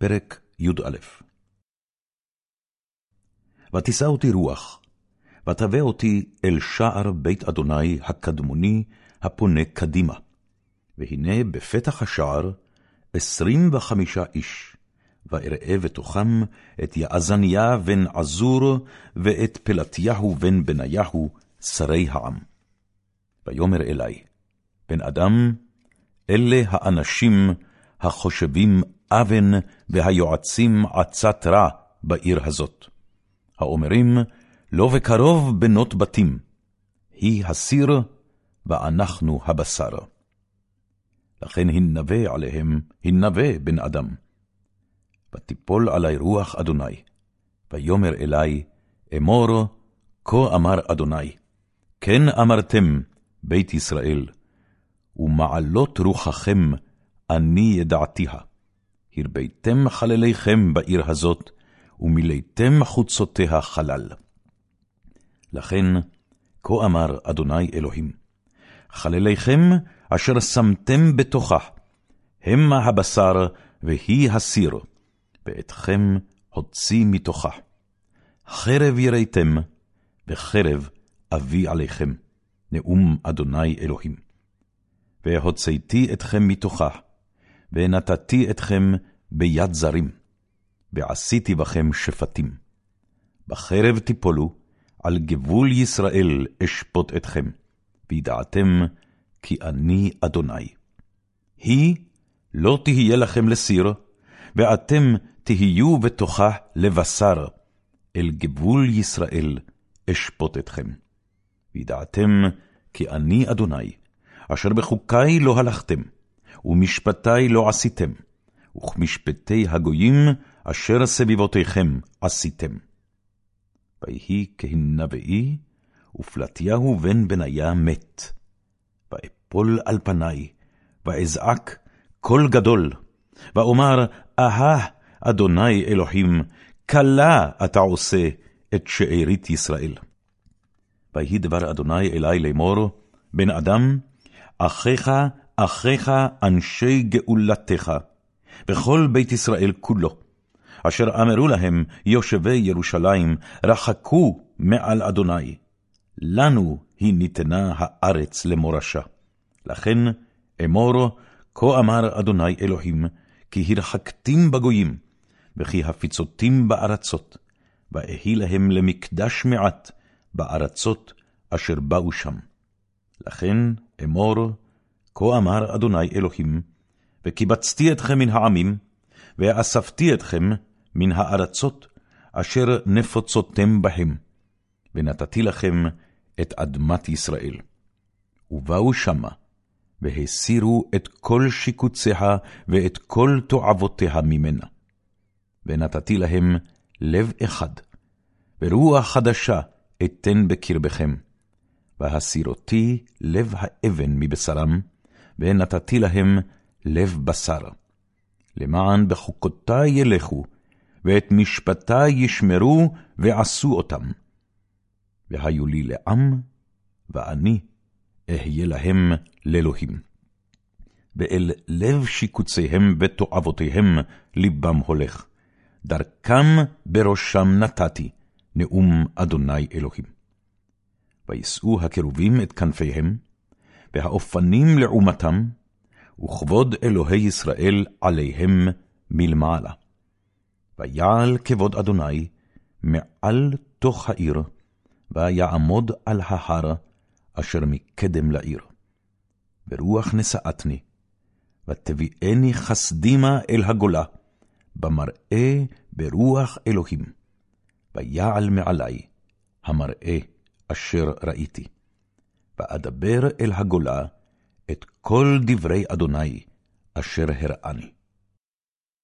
פרק י"א ותישא אותי רוח, ותבא אותי אל שער בית אדוני הקדמוני, הפונה קדימה. והנה בפתח השער עשרים וחמישה איש, ואראה בתוכם את יעזניה בן עזור, ואת פלטיהו בן בניהו, שרי העם. ויאמר אלי, בן אדם, אלה האנשים החושבים אבן והיועצים עצת רע בעיר הזאת. האומרים, לא בקרוב בנות בתים, היא הסיר, ואנחנו הבשר. לכן הנבא עליהם, הנבא בן אדם. ותיפול עלי רוח אדוני, ויאמר אלי, אמור, כה אמר אדוני, כן אמרתם, בית ישראל, ומעלות רוחכם, אני ידעתיה. הרביתם חלליכם בעיר הזאת, ומילאתם חוצותיה חלל. לכן, כה אמר אדוני אלוהים, חלליכם אשר שמתם בתוכה, המה הבשר והיא הסיר, ואתכם הוציא מתוכה. חרב יראתם, וחרב אביא עליכם, נאום אדוני אלוהים. והוצאתי אתכם מתוכה, ונתתי אתכם ביד זרים, ועשיתי בכם שפטים. בחרב תיפולו, על גבול ישראל אשפוט אתכם, וידעתם כי אני אדוני. היא לא תהיה לכם לסיר, ואתם תהיו בתוכה לבשר, אל גבול ישראל אשפוט אתכם. וידעתם כי אני אדוני, אשר בחוקי לא הלכתם, ומשפטי לא עשיתם, וכמשפטי הגויים אשר סביבותיכם עשיתם. ויהי כהנבאי, ופלטיהו בן בניה מת. ואפול על פני, ואזעק קול גדול, ואומר, אהה, אדוני אלוהים, כלה אתה עושה את שארית ישראל. ויהי דבר אדוני אלי לאמור, בן אדם, אחיך, אחיך אנשי גאולתך, וכל בית ישראל כולו, אשר אמרו להם יושבי ירושלים, רחקו מעל אדוני, לנו היא ניתנה הארץ למורשה. לכן אמור, כה אמר אדוני אלוהים, כי הרחקתים בגויים, וכי הפיצותים בארצות, ואהי להם למקדש מעט בארצות אשר באו שם. לכן אמור, כה אמר אדוני אלוהים, וקיבצתי אתכם מן העמים, ואספתי אתכם מן הארצות, אשר נפוצותם בהם, ונתתי לכם את אדמת ישראל. ובאו שמה, והסירו את כל שיקוציה ואת כל תועבותיה ממנה. ונתתי להם לב אחד, ורוח חדשה אתן בקרבכם. והסירותי לב האבן מבשרם, ונתתי להם לב בשר. למען בחוקותי ילכו, ואת משפטי ישמרו ועשו אותם. והיו לי לעם, ואני אהיה להם לאלוהים. ואל לב שיקוציהם ותועבותיהם ליבם הולך. דרכם בראשם נתתי, נאום אדוני אלוהים. וישאו הקרובים את כנפיהם, והאופנים לעומתם, וכבוד אלוהי ישראל עליהם מלמעלה. ויעל כבוד אדוני מעל תוך העיר, ויעמוד על ההר אשר מקדם לעיר. ורוח נשאתני, ותביאני חסדימה אל הגולה, במראה ברוח אלוהים. ויעל מעלי המראה אשר ראיתי. ואדבר אל הגולה את כל דברי אדוני אשר הראני.